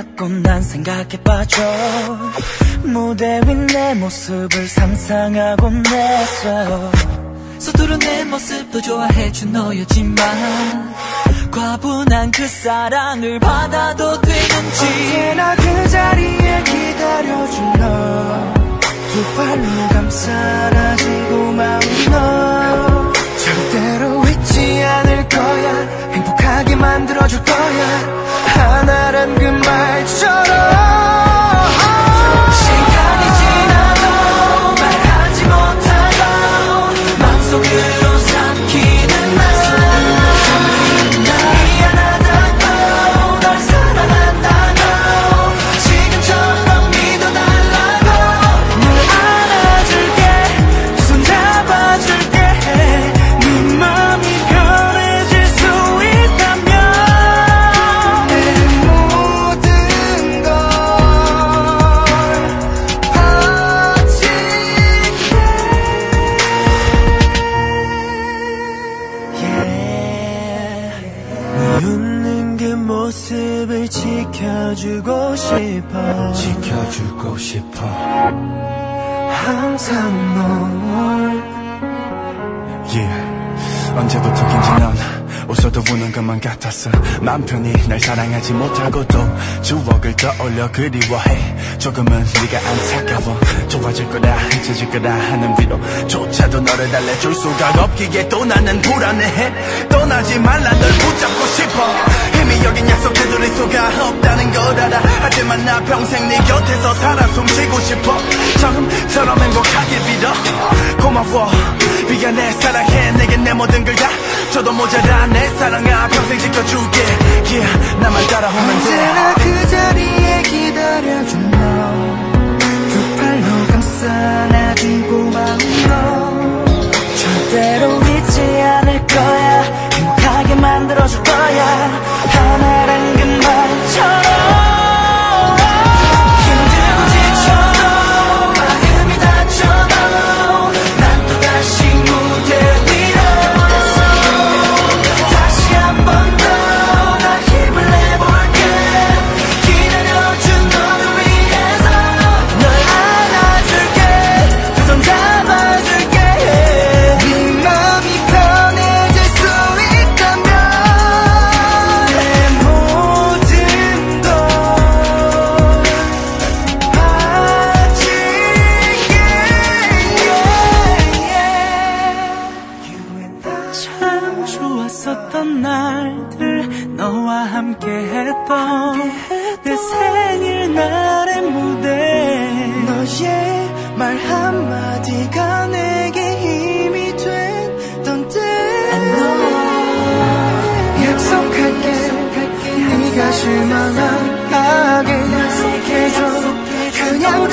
자꾸 난 생각해봐줘 무대 위 내 모습을 상상하곤 했어 서투른 내 모습도 좋아해준 너였지만 과분한 그 사랑을 받아도 되는지. 언제나 그 자리에 기다려준 너. 두 발로 감싸 안아지고 마음 너. 절대로 잊지 않을 거야. 행복하게 만들어줄 거야. 하나 란그 말처럼 시간이 지나도 말하지 못하고 맘속으로 삼키 지켜주고 싶어. 지켜주고 싶어. 항상 널. yeah. 언제부터인지 넌 웃어도 우는 것만 같았어. 맘 편히 날 사랑하지 못하고 또 추억을 떠올려 그리워해. 조금은 네가 안타까워. 좋아질 거다 잊혀질 거다 하는 위로 조차도 너를 달래줄 수가 없기에 또 나는 불안해. 떠나지 말라 널 붙잡고 싶어 나 평생 네 곁에서 살아 숨쉬고 싶어. 처음처럼 행복하길 빌어. 고마워. 미안해 사랑해. 내겐 내 모든 걸 다. 저도 모자라. 내 사랑아. 평생 지켜줄게. Yeah, 나만 따라오면 돼. 언제나 그자 좋았었던 날들 너와 함께 했던 내 생일날의 무대. 너의 말 한마디가 내게 힘이 됐던 때. 약속할게, 약속할게 네가 실망하게. 약속해줘. 그냥